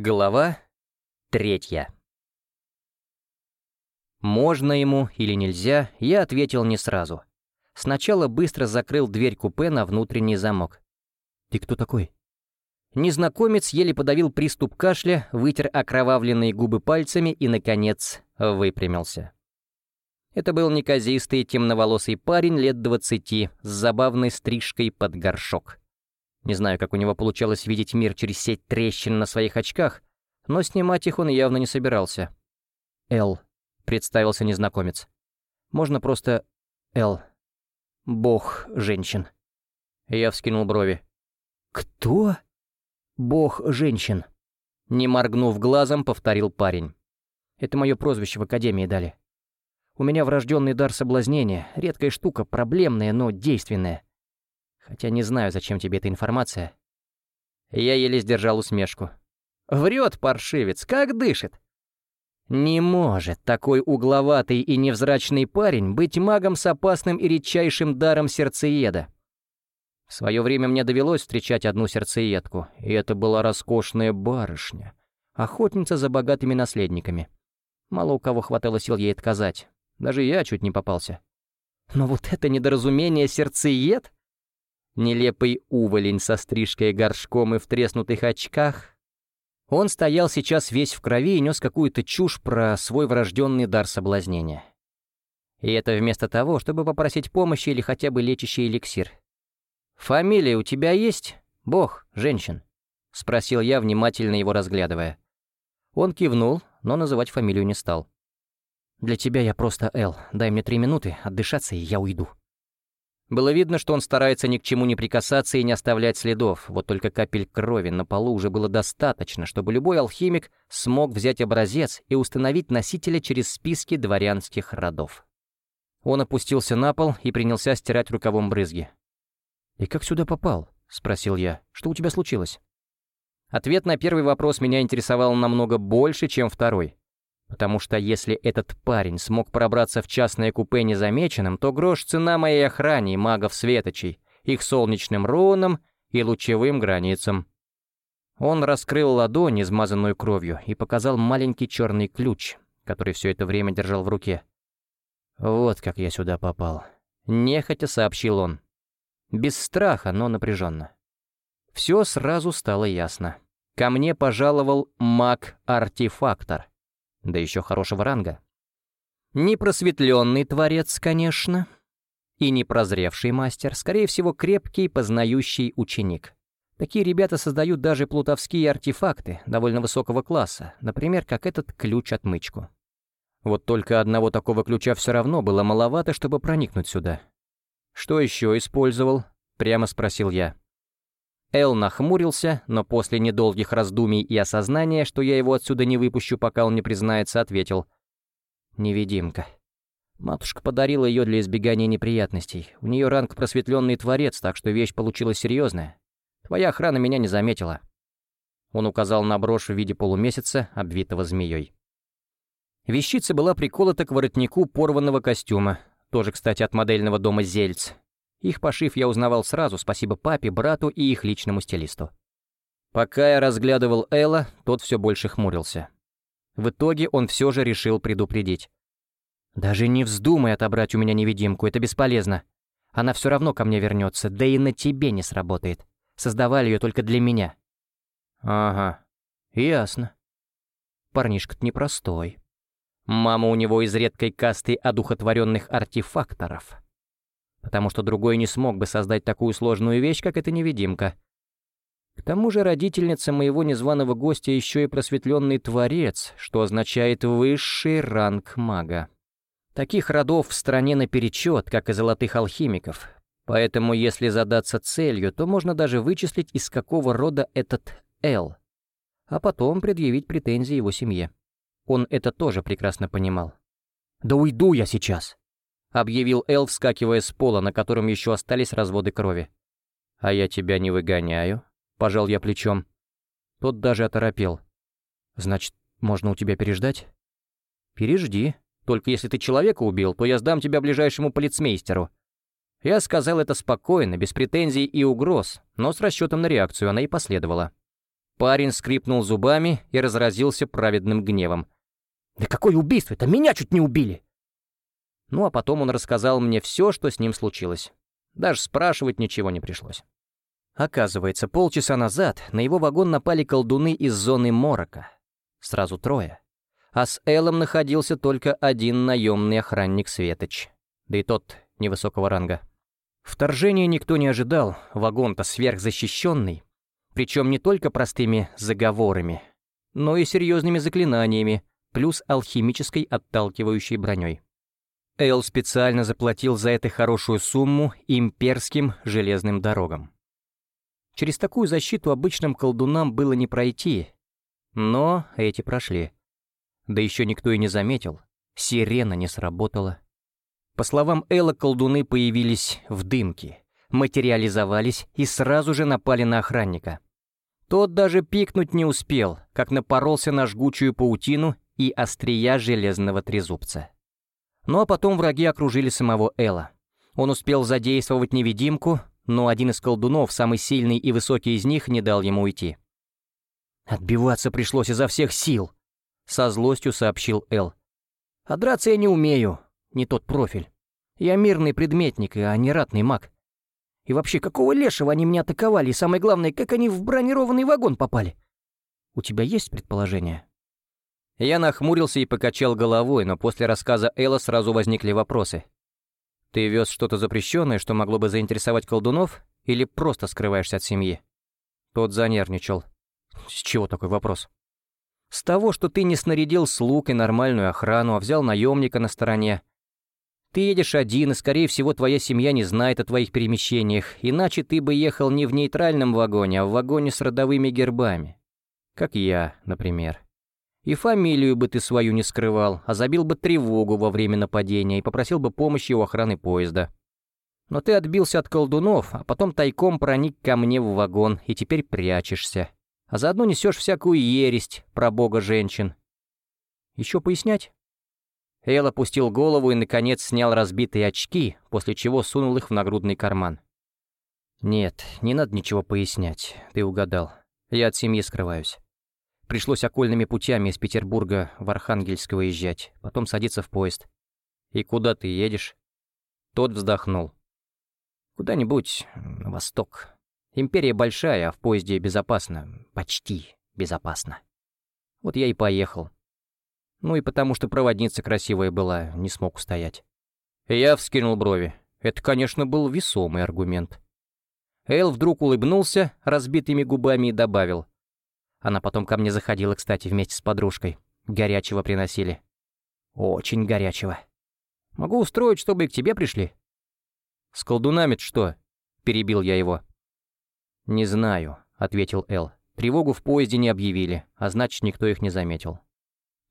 Глава третья. Можно ему или нельзя, я ответил не сразу. Сначала быстро закрыл дверь купе на внутренний замок. «Ты кто такой?» Незнакомец еле подавил приступ кашля, вытер окровавленные губы пальцами и, наконец, выпрямился. Это был неказистый темноволосый парень лет двадцати с забавной стрижкой под горшок. Не знаю, как у него получалось видеть мир через сеть трещин на своих очках, но снимать их он явно не собирался. «Эл», — представился незнакомец. «Можно просто Эл. Бог женщин». Я вскинул брови. «Кто?» «Бог женщин», — не моргнув глазом, повторил парень. «Это мое прозвище в Академии дали. У меня врожденный дар соблазнения, редкая штука, проблемная, но действенная. Хотя не знаю, зачем тебе эта информация». Я еле сдержал усмешку. «Врет паршивец, как дышит!» Не может такой угловатый и невзрачный парень быть магом с опасным и редчайшим даром сердцееда. В свое время мне довелось встречать одну сердцеедку, и это была роскошная барышня, охотница за богатыми наследниками. Мало у кого хватало сил ей отказать, даже я чуть не попался. Но вот это недоразумение сердцеед? Нелепый уволень со стрижкой горшком и в треснутых очках. Он стоял сейчас весь в крови и нес какую-то чушь про свой врожденный дар соблазнения. И это вместо того, чтобы попросить помощи или хотя бы лечащий эликсир. «Фамилия у тебя есть? Бог, женщин?» — спросил я, внимательно его разглядывая. Он кивнул, но называть фамилию не стал. «Для тебя я просто Эл. Дай мне три минуты, отдышаться, и я уйду». Было видно, что он старается ни к чему не прикасаться и не оставлять следов, вот только капель крови на полу уже было достаточно, чтобы любой алхимик смог взять образец и установить носителя через списки дворянских родов. Он опустился на пол и принялся стирать рукавом брызги. «И как сюда попал?» — спросил я. «Что у тебя случилось?» Ответ на первый вопрос меня интересовал намного больше, чем второй. Потому что если этот парень смог пробраться в частное купе незамеченным, то грош цена моей охране магов-светочей, их солнечным рунам и лучевым границам. Он раскрыл ладонь, измазанную кровью, и показал маленький черный ключ, который все это время держал в руке. «Вот как я сюда попал», — нехотя сообщил он. Без страха, но напряженно. Все сразу стало ясно. Ко мне пожаловал маг-артефактор да еще хорошего ранга. Непросветленный творец, конечно, и непрозревший мастер, скорее всего, крепкий, познающий ученик. Такие ребята создают даже плутовские артефакты довольно высокого класса, например, как этот ключ-отмычку. Вот только одного такого ключа все равно было маловато, чтобы проникнуть сюда. «Что еще использовал?» — прямо спросил я. Эл нахмурился, но после недолгих раздумий и осознания, что я его отсюда не выпущу, пока он не признается, ответил. «Невидимка. Матушка подарила ее для избегания неприятностей. У нее ранг просветленный творец, так что вещь получилась серьезная. Твоя охрана меня не заметила». Он указал на брошь в виде полумесяца, обвитого змеей. Вещица была приколота к воротнику порванного костюма, тоже, кстати, от модельного дома «Зельц», их пошив я узнавал сразу, спасибо папе, брату и их личному стилисту. Пока я разглядывал Элла, тот все больше хмурился. В итоге он все же решил предупредить. «Даже не вздумай отобрать у меня невидимку, это бесполезно. Она все равно ко мне вернется, да и на тебе не сработает. Создавали ее только для меня». «Ага, ясно. Парнишка-то непростой. Мама у него из редкой касты одухотворенных артефакторов потому что другой не смог бы создать такую сложную вещь, как эта невидимка. К тому же родительница моего незваного гостя еще и просветленный творец, что означает высший ранг мага. Таких родов в стране наперечет, как и золотых алхимиков, поэтому если задаться целью, то можно даже вычислить, из какого рода этот Эл, а потом предъявить претензии его семье. Он это тоже прекрасно понимал. «Да уйду я сейчас!» — объявил Эл, вскакивая с пола, на котором еще остались разводы крови. «А я тебя не выгоняю», — пожал я плечом. Тот даже оторопел. «Значит, можно у тебя переждать?» «Пережди. Только если ты человека убил, то я сдам тебя ближайшему полицмейстеру». Я сказал это спокойно, без претензий и угроз, но с расчетом на реакцию она и последовала. Парень скрипнул зубами и разразился праведным гневом. «Да какое убийство? Это меня чуть не убили!» Ну а потом он рассказал мне все, что с ним случилось. Даже спрашивать ничего не пришлось. Оказывается, полчаса назад на его вагон напали колдуны из зоны Морока. Сразу трое. А с Эллом находился только один наемный охранник Светоч. Да и тот невысокого ранга. Вторжения никто не ожидал, вагон-то сверхзащищенный. Причем не только простыми заговорами, но и серьезными заклинаниями, плюс алхимической отталкивающей броней. Эл специально заплатил за это хорошую сумму имперским железным дорогам. Через такую защиту обычным колдунам было не пройти, но эти прошли. Да еще никто и не заметил, сирена не сработала. По словам Элла, колдуны появились в дымке, материализовались и сразу же напали на охранника. Тот даже пикнуть не успел, как напоролся на жгучую паутину и острия железного трезубца. Ну а потом враги окружили самого Элла. Он успел задействовать невидимку, но один из колдунов, самый сильный и высокий из них, не дал ему уйти. «Отбиваться пришлось изо всех сил», — со злостью сообщил Эл. «А драться я не умею, не тот профиль. Я мирный предметник, а не ратный маг. И вообще, какого лешего они меня атаковали, и самое главное, как они в бронированный вагон попали? У тебя есть предположение?» Я нахмурился и покачал головой, но после рассказа Элла сразу возникли вопросы. «Ты вез что-то запрещенное, что могло бы заинтересовать колдунов, или просто скрываешься от семьи?» Тот занервничал. «С чего такой вопрос?» «С того, что ты не снарядил слуг и нормальную охрану, а взял наемника на стороне. Ты едешь один, и, скорее всего, твоя семья не знает о твоих перемещениях, иначе ты бы ехал не в нейтральном вагоне, а в вагоне с родовыми гербами. Как я, например. И фамилию бы ты свою не скрывал, а забил бы тревогу во время нападения и попросил бы помощи у охраны поезда. Но ты отбился от колдунов, а потом тайком проник ко мне в вагон и теперь прячешься. А заодно несешь всякую ересть про бога женщин. Еще пояснять? Эл опустил голову и, наконец, снял разбитые очки, после чего сунул их в нагрудный карман. «Нет, не надо ничего пояснять, ты угадал. Я от семьи скрываюсь. Пришлось окольными путями из Петербурга в Архангельск выезжать, потом садиться в поезд. И куда ты едешь?» Тот вздохнул. «Куда-нибудь на восток. Империя большая, а в поезде безопасно. Почти безопасно. Вот я и поехал. Ну и потому что проводница красивая была, не смог устоять. Я вскинул брови. Это, конечно, был весомый аргумент. Эл вдруг улыбнулся разбитыми губами и добавил. Она потом ко мне заходила, кстати, вместе с подружкой. Горячего приносили. Очень горячего. Могу устроить, чтобы и к тебе пришли. «С колдунами что?» — перебил я его. «Не знаю», — ответил Эл. «Тревогу в поезде не объявили, а значит, никто их не заметил».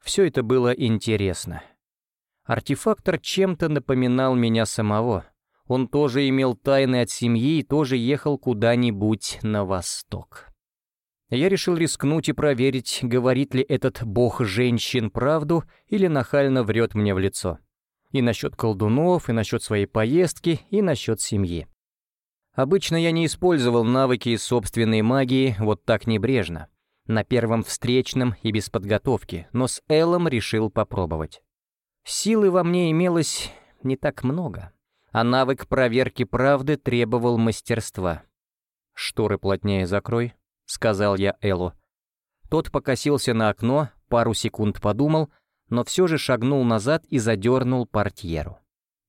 Все это было интересно. Артефактор чем-то напоминал меня самого. Он тоже имел тайны от семьи и тоже ехал куда-нибудь на восток. Я решил рискнуть и проверить, говорит ли этот бог женщин правду или нахально врет мне в лицо. И насчет колдунов, и насчет своей поездки, и насчет семьи. Обычно я не использовал навыки собственной магии вот так небрежно на первом встречном и без подготовки, но с Эллом решил попробовать. Силы во мне имелось не так много, а навык проверки правды требовал мастерства. «Шторы плотнее закрой», — сказал я Эллу. Тот покосился на окно, пару секунд подумал, но все же шагнул назад и задернул портьеру.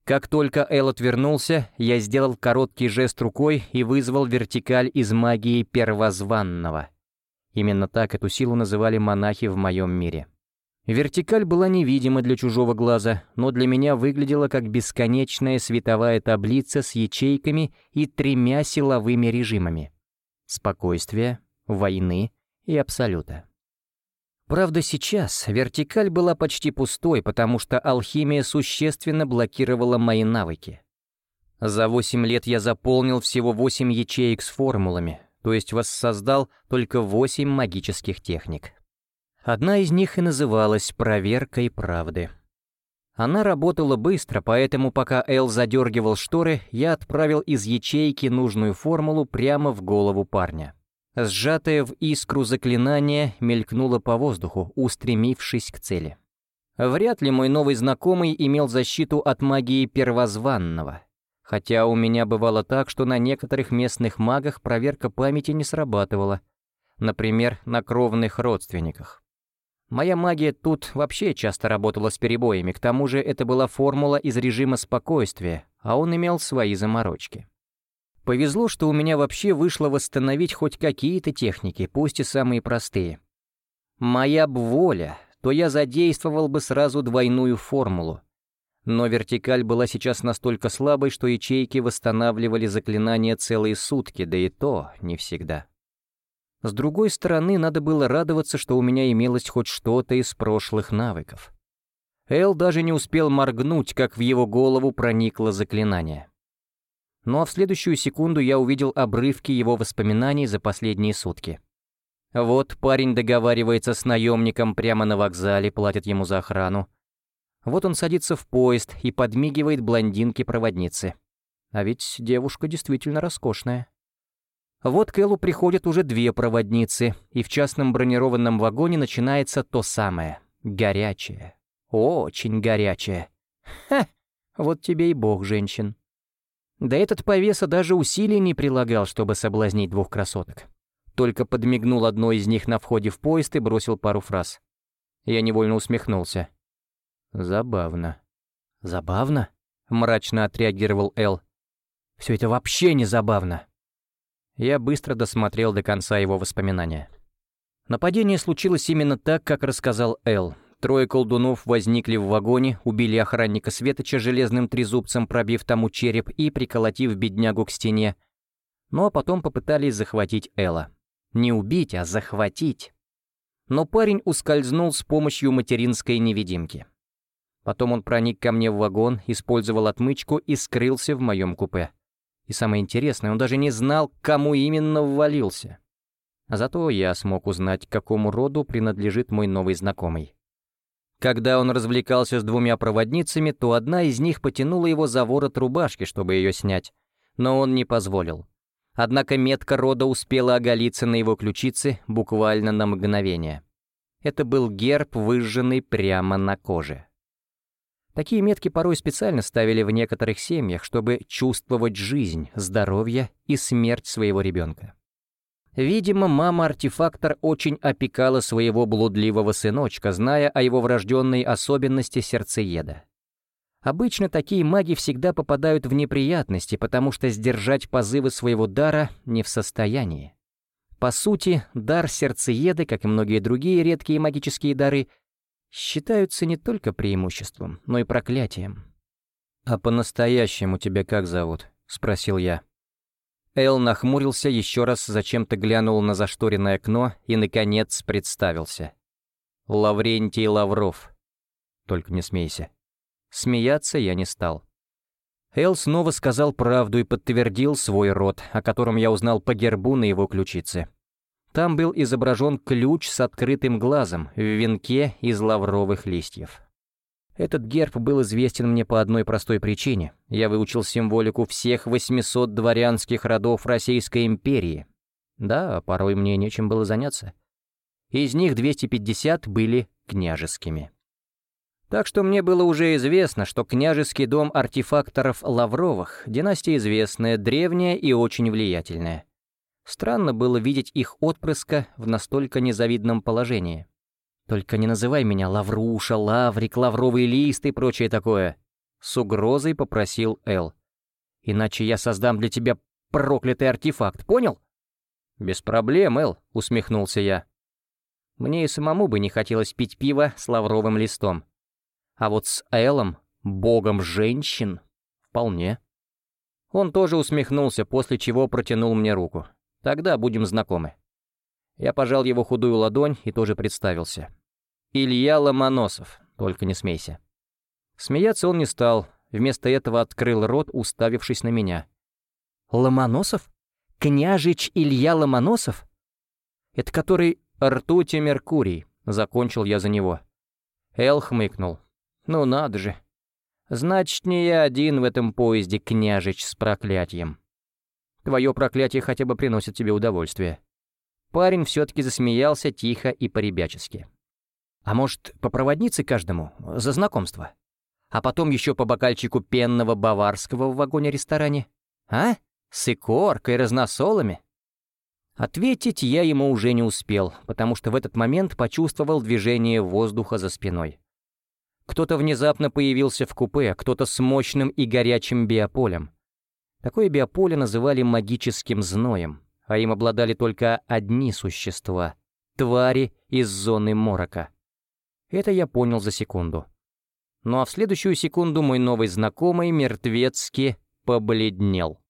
Как только Эл отвернулся, я сделал короткий жест рукой и вызвал вертикаль из магии первозванного — Именно так эту силу называли монахи в моем мире. Вертикаль была невидима для чужого глаза, но для меня выглядела как бесконечная световая таблица с ячейками и тремя силовыми режимами. Спокойствия, войны и абсолюта. Правда, сейчас вертикаль была почти пустой, потому что алхимия существенно блокировала мои навыки. За восемь лет я заполнил всего восемь ячеек с формулами, то есть воссоздал только восемь магических техник. Одна из них и называлась «Проверкой правды». Она работала быстро, поэтому пока Эл задергивал шторы, я отправил из ячейки нужную формулу прямо в голову парня. Сжатое в искру заклинание мелькнуло по воздуху, устремившись к цели. Вряд ли мой новый знакомый имел защиту от магии первозванного. Хотя у меня бывало так, что на некоторых местных магах проверка памяти не срабатывала. Например, на кровных родственниках. Моя магия тут вообще часто работала с перебоями, к тому же это была формула из режима спокойствия, а он имел свои заморочки. Повезло, что у меня вообще вышло восстановить хоть какие-то техники, пусть и самые простые. Моя б воля, то я задействовал бы сразу двойную формулу. Но вертикаль была сейчас настолько слабой, что ячейки восстанавливали заклинания целые сутки, да и то не всегда. С другой стороны, надо было радоваться, что у меня имелось хоть что-то из прошлых навыков. Эл даже не успел моргнуть, как в его голову проникло заклинание. Ну а в следующую секунду я увидел обрывки его воспоминаний за последние сутки. Вот парень договаривается с наемником прямо на вокзале, платит ему за охрану. Вот он садится в поезд и подмигивает блондинке-проводнице. А ведь девушка действительно роскошная. Вот к Эллу приходят уже две проводницы, и в частном бронированном вагоне начинается то самое. Горячее. Очень горячее. Ха! Вот тебе и бог женщин. Да этот повеса даже усилий не прилагал, чтобы соблазнить двух красоток. Только подмигнул одной из них на входе в поезд и бросил пару фраз. Я невольно усмехнулся. Забавно. Забавно? Мрачно отреагировал Эл. Все это вообще не забавно. Я быстро досмотрел до конца его воспоминания. Нападение случилось именно так, как рассказал Эл. Трое колдунов возникли в вагоне, убили охранника Светоча железным трезубцем, пробив тому череп и приколотив беднягу к стене. Ну а потом попытались захватить Элла. Не убить, а захватить. Но парень ускользнул с помощью материнской невидимки. Потом он проник ко мне в вагон, использовал отмычку и скрылся в моем купе. И самое интересное, он даже не знал, к кому именно ввалился. Зато я смог узнать, к какому роду принадлежит мой новый знакомый. Когда он развлекался с двумя проводницами, то одна из них потянула его за ворот рубашки, чтобы ее снять, но он не позволил. Однако метка рода успела оголиться на его ключице буквально на мгновение. Это был герб, выжженный прямо на коже. Такие метки порой специально ставили в некоторых семьях, чтобы чувствовать жизнь, здоровье и смерть своего ребенка. Видимо, мама-артефактор очень опекала своего блудливого сыночка, зная о его врожденной особенности сердцееда. Обычно такие маги всегда попадают в неприятности, потому что сдержать позывы своего дара не в состоянии. По сути, дар сердцееда, как и многие другие редкие магические дары, считаются не только преимуществом, но и проклятием. «А по-настоящему тебя как зовут?» — спросил я. Эл нахмурился, еще раз зачем-то глянул на зашторенное окно и, наконец, представился. «Лаврентий Лавров». «Только не смейся». Смеяться я не стал. Эл снова сказал правду и подтвердил свой род, о котором я узнал по гербу на его ключице. Там был изображен ключ с открытым глазом в венке из лавровых листьев. Этот герб был известен мне по одной простой причине. Я выучил символику всех 800 дворянских родов Российской империи. Да, порой мне нечем было заняться. Из них 250 были княжескими. Так что мне было уже известно, что княжеский дом артефакторов Лавровых — династия известная, древняя и очень влиятельная. Странно было видеть их отпрыска в настолько незавидном положении. «Только не называй меня Лавруша, Лаврик, Лавровый лист и прочее такое», — с угрозой попросил Эл. «Иначе я создам для тебя проклятый артефакт, понял?» «Без проблем, Эл», — усмехнулся я. Мне и самому бы не хотелось пить пиво с лавровым листом. А вот с Элом, богом женщин, вполне. Он тоже усмехнулся, после чего протянул мне руку. Тогда будем знакомы. Я пожал его худую ладонь и тоже представился. Илья Ломоносов, только не смейся. Смеяться он не стал, вместо этого открыл рот, уставившись на меня. «Ломоносов? Княжич Илья Ломоносов? Это который ртуть и Меркурий», — закончил я за него. Эл хмыкнул. «Ну надо же. Значит, не я один в этом поезде, княжич с проклятием. Твое проклятие хотя бы приносит тебе удовольствие. Парень все-таки засмеялся тихо и поребячески. «А может, по проводнице каждому? За знакомство? А потом еще по бокальчику пенного баварского в вагоне-ресторане? А? С икоркой, разносолами?» Ответить я ему уже не успел, потому что в этот момент почувствовал движение воздуха за спиной. Кто-то внезапно появился в купе, кто-то с мощным и горячим биополем. Такое биополе называли магическим зноем, а им обладали только одни существа — твари из зоны морока. Это я понял за секунду. Ну а в следующую секунду мой новый знакомый мертвецки побледнел.